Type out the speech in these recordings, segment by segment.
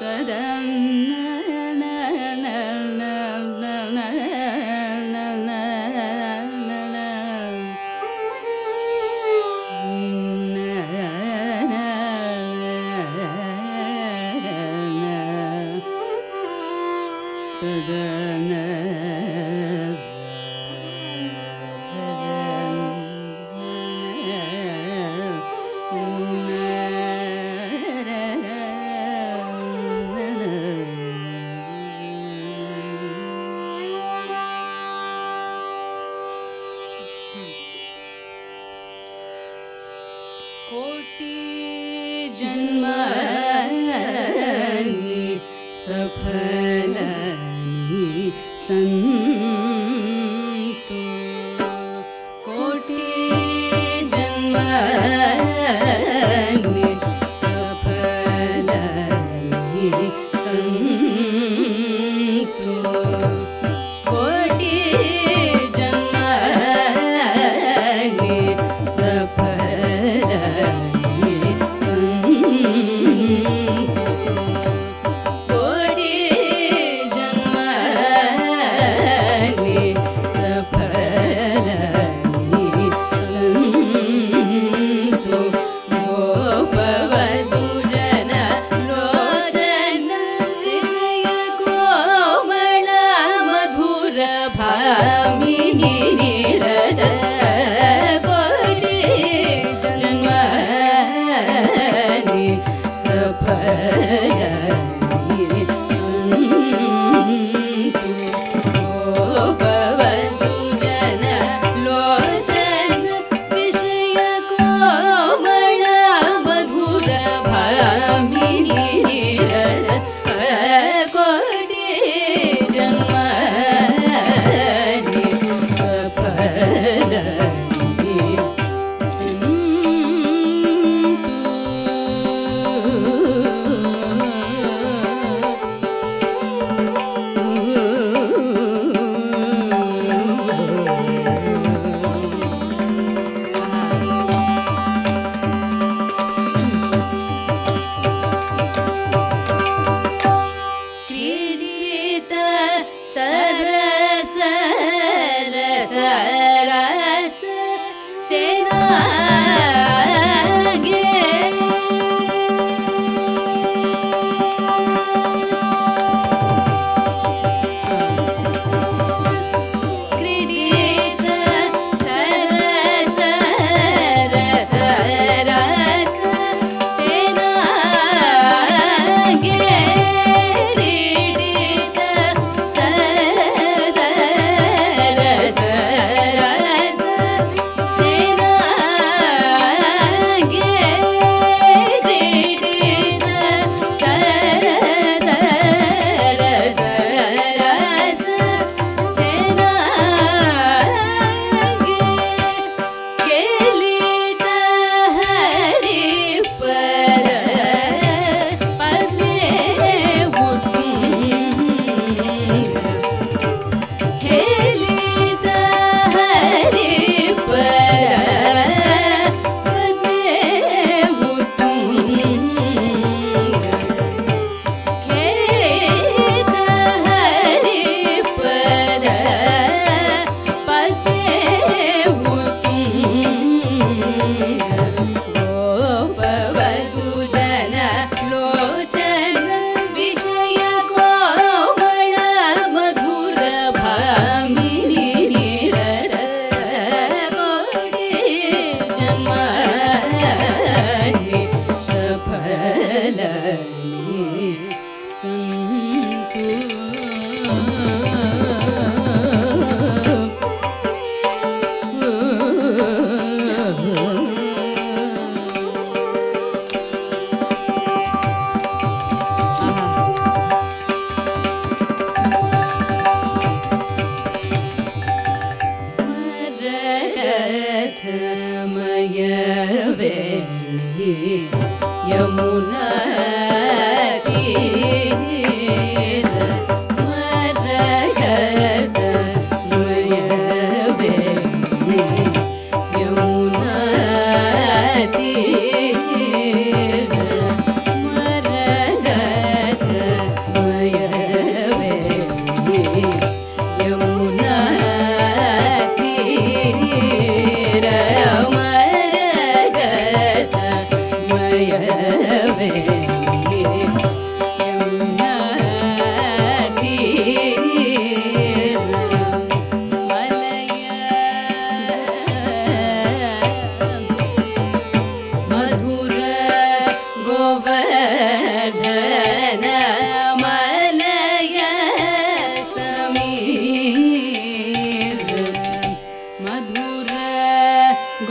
da da कोटि जन्म सफल सन् कोटि जन्म ಕಡೆ 你。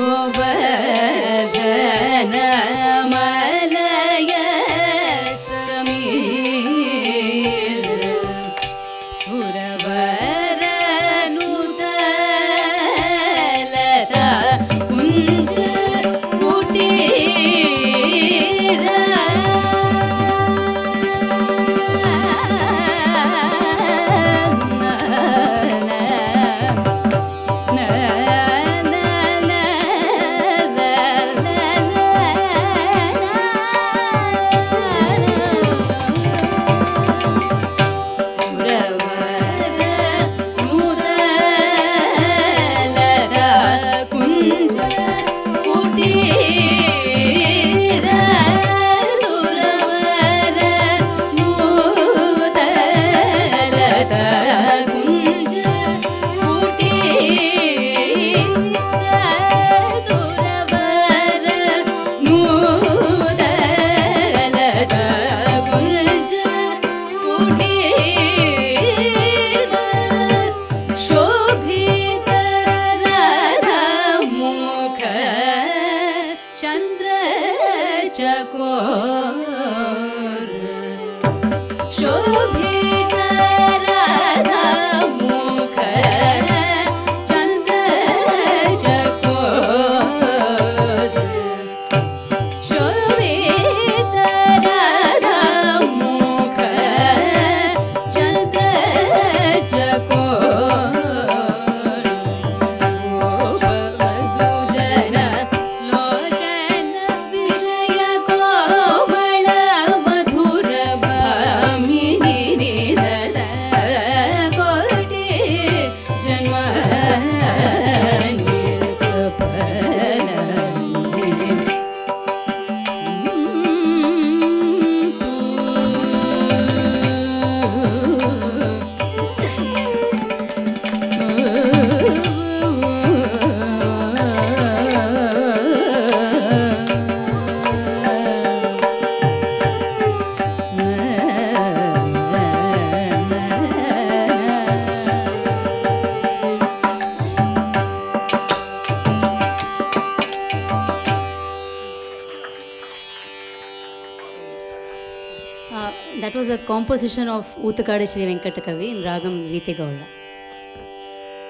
गोबर a composition of Uttakade Sri Venkatakavi in Ragam Rite Gaula.